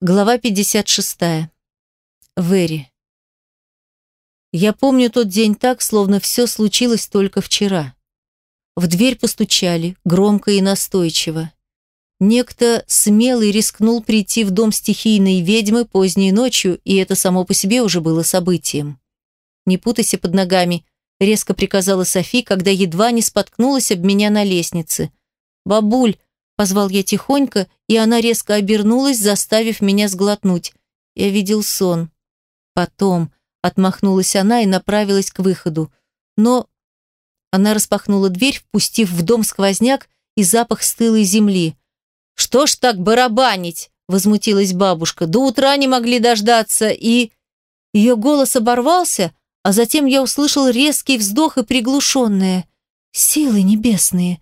Глава 56. Вэри. Я помню тот день так, словно все случилось только вчера. В дверь постучали, громко и настойчиво. Некто смелый рискнул прийти в дом стихийной ведьмы поздней ночью, и это само по себе уже было событием. «Не путайся под ногами», — резко приказала Софи, когда едва не споткнулась об меня на лестнице. «Бабуль, Позвал я тихонько, и она резко обернулась, заставив меня сглотнуть. Я видел сон. Потом отмахнулась она и направилась к выходу. Но она распахнула дверь, впустив в дом сквозняк и запах стылой земли. «Что ж так барабанить?» – возмутилась бабушка. «До утра не могли дождаться, и...» Ее голос оборвался, а затем я услышал резкий вздох и приглушенное. «Силы небесные!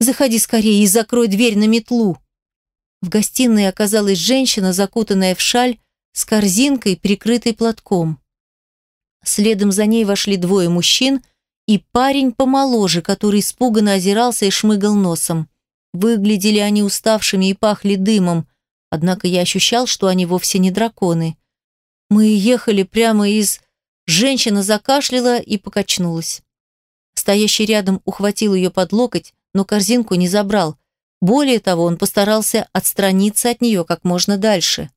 Заходи скорее и закрой дверь на метлу. В гостиной оказалась женщина, закутанная в шаль, с корзинкой, прикрытой платком. Следом за ней вошли двое мужчин и парень помоложе, который испуганно озирался и шмыгал носом. Выглядели они уставшими и пахли дымом, однако я ощущал, что они вовсе не драконы. Мы ехали прямо из... Женщина закашляла и покачнулась. Стоящий рядом ухватил ее под локоть, но корзинку не забрал. Более того, он постарался отстраниться от нее как можно дальше.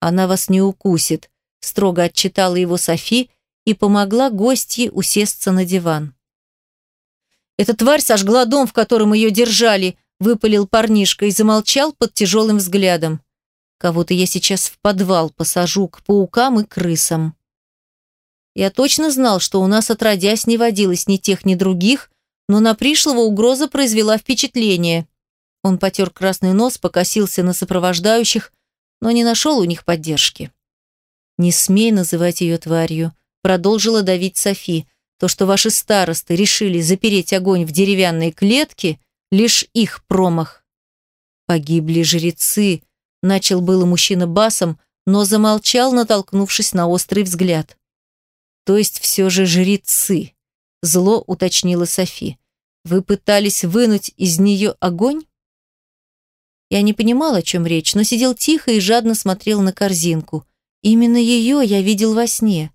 «Она вас не укусит», – строго отчитала его Софи и помогла гостье усесться на диван. «Эта тварь сожгла дом, в котором ее держали», – выпалил парнишка и замолчал под тяжелым взглядом. «Кого-то я сейчас в подвал посажу к паукам и крысам». Я точно знал, что у нас отродясь не водилось ни тех, ни других, но на пришлого угроза произвела впечатление. Он потер красный нос, покосился на сопровождающих, но не нашел у них поддержки. «Не смей называть ее тварью», — продолжила давить Софи. «То, что ваши старосты решили запереть огонь в деревянной клетке, лишь их промах». «Погибли жрецы», — начал было мужчина басом, но замолчал, натолкнувшись на острый взгляд. «То есть все же жрецы», Зло уточнила Софи. Вы пытались вынуть из нее огонь? Я не понимала, о чем речь, но сидел тихо и жадно смотрел на корзинку. Именно ее я видел во сне.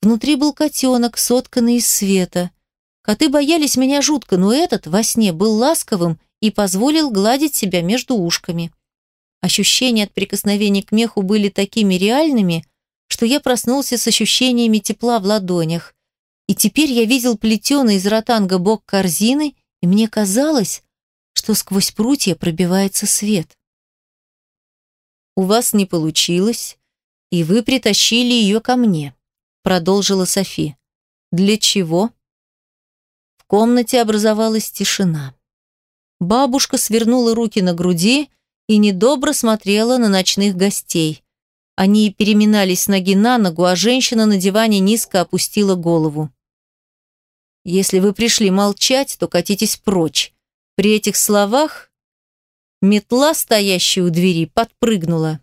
Внутри был котенок, сотканный из света. Коты боялись меня жутко, но этот во сне был ласковым и позволил гладить себя между ушками. Ощущения от прикосновения к меху были такими реальными, что я проснулся с ощущениями тепла в ладонях. И теперь я видел плетеный из ротанга бок корзины, и мне казалось, что сквозь прутья пробивается свет. «У вас не получилось, и вы притащили ее ко мне», продолжила Софи. «Для чего?» В комнате образовалась тишина. Бабушка свернула руки на груди и недобро смотрела на ночных гостей. Они переминались с ноги на ногу, а женщина на диване низко опустила голову. Если вы пришли молчать, то катитесь прочь. При этих словах метла, стоящая у двери, подпрыгнула.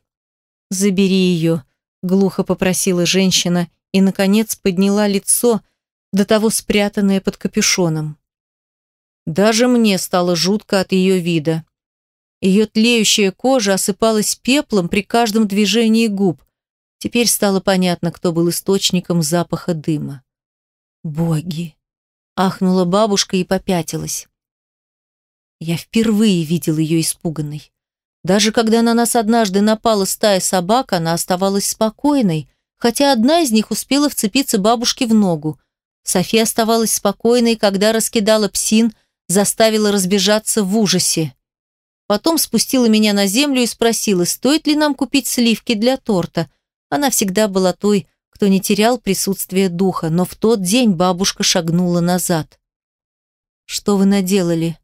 «Забери ее», — глухо попросила женщина и, наконец, подняла лицо, до того спрятанное под капюшоном. Даже мне стало жутко от ее вида. Ее тлеющая кожа осыпалась пеплом при каждом движении губ. Теперь стало понятно, кто был источником запаха дыма. Боги! Ахнула бабушка и попятилась. Я впервые видел ее испуганной. Даже когда на нас однажды напала стая собак, она оставалась спокойной, хотя одна из них успела вцепиться бабушке в ногу. София оставалась спокойной, когда раскидала псин, заставила разбежаться в ужасе. Потом спустила меня на землю и спросила, стоит ли нам купить сливки для торта. Она всегда была той, кто не терял присутствие духа, но в тот день бабушка шагнула назад. «Что вы наделали?»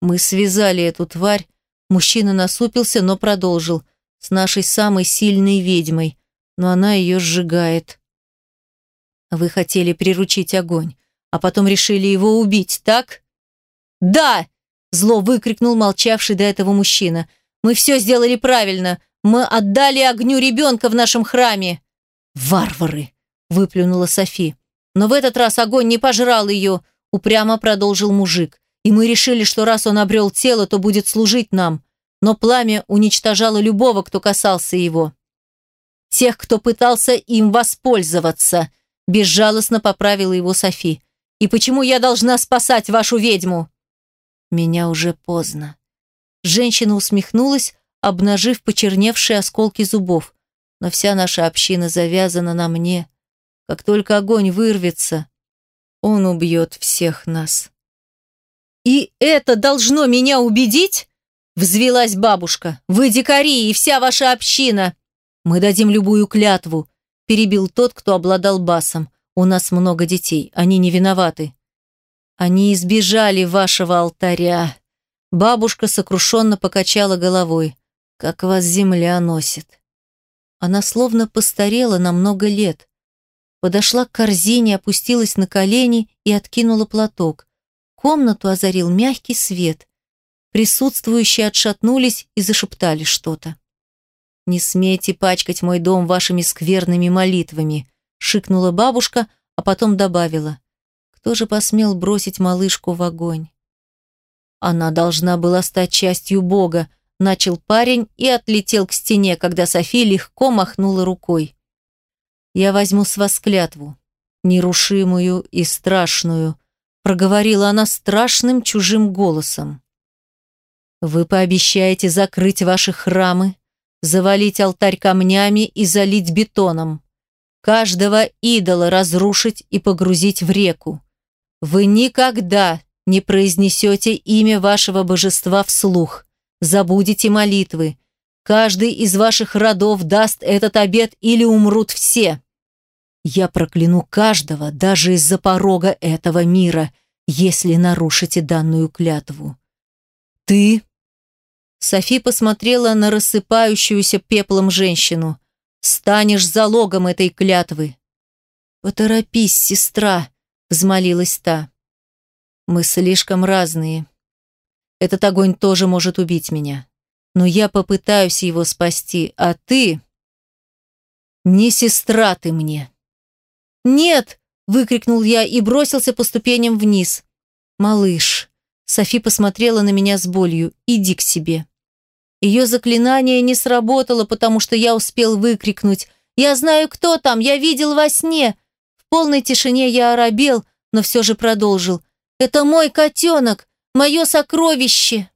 «Мы связали эту тварь», мужчина насупился, но продолжил, «с нашей самой сильной ведьмой, но она ее сжигает». «Вы хотели приручить огонь, а потом решили его убить, так?» «Да!» – зло выкрикнул молчавший до этого мужчина. «Мы все сделали правильно. Мы отдали огню ребенка в нашем храме!» «Варвары!» – выплюнула Софи. «Но в этот раз огонь не пожрал ее», – упрямо продолжил мужик. «И мы решили, что раз он обрел тело, то будет служить нам. но пламя уничтожало любого, кто касался его. Тех, кто пытался им воспользоваться, безжалостно поправила его Софи. И почему я должна спасать вашу ведьму? Меня уже поздно. Женщина усмехнулась, обнажив почерневшие осколки зубов. Но вся наша община завязана на мне. Как только огонь вырвется, он убьет всех нас. «И это должно меня убедить?» Взвелась бабушка. «Вы дикари и вся ваша община!» «Мы дадим любую клятву», перебил тот, кто обладал басом. «У нас много детей, они не виноваты». «Они избежали вашего алтаря». Бабушка сокрушенно покачала головой. «Как вас земля носит». Она словно постарела на много лет. Подошла к корзине, опустилась на колени и откинула платок. Комнату озарил мягкий свет. Присутствующие отшатнулись и зашептали что-то. «Не смейте пачкать мой дом вашими скверными молитвами», шикнула бабушка, а потом добавила. «Кто же посмел бросить малышку в огонь?» «Она должна была стать частью Бога», начал парень и отлетел к стене, когда София легко махнула рукой. «Я возьму с вас клятву, нерушимую и страшную», проговорила она страшным чужим голосом. Вы пообещаете закрыть ваши храмы, завалить алтарь камнями и залить бетоном, каждого идола разрушить и погрузить в реку. Вы никогда не произнесете имя вашего божества вслух, забудете молитвы. Каждый из ваших родов даст этот обет или умрут все. Я прокляну каждого, даже из-за порога этого мира, если нарушите данную клятву. Ты Софи посмотрела на рассыпающуюся пеплом женщину. «Станешь залогом этой клятвы». «Поторопись, сестра», — взмолилась та. «Мы слишком разные. Этот огонь тоже может убить меня. Но я попытаюсь его спасти, а ты...» «Не сестра ты мне». «Нет!» — выкрикнул я и бросился по ступеням вниз. «Малыш». Софи посмотрела на меня с болью. «Иди к себе». Ее заклинание не сработало, потому что я успел выкрикнуть «Я знаю, кто там! Я видел во сне!» В полной тишине я оробел, но все же продолжил «Это мой котенок! Мое сокровище!»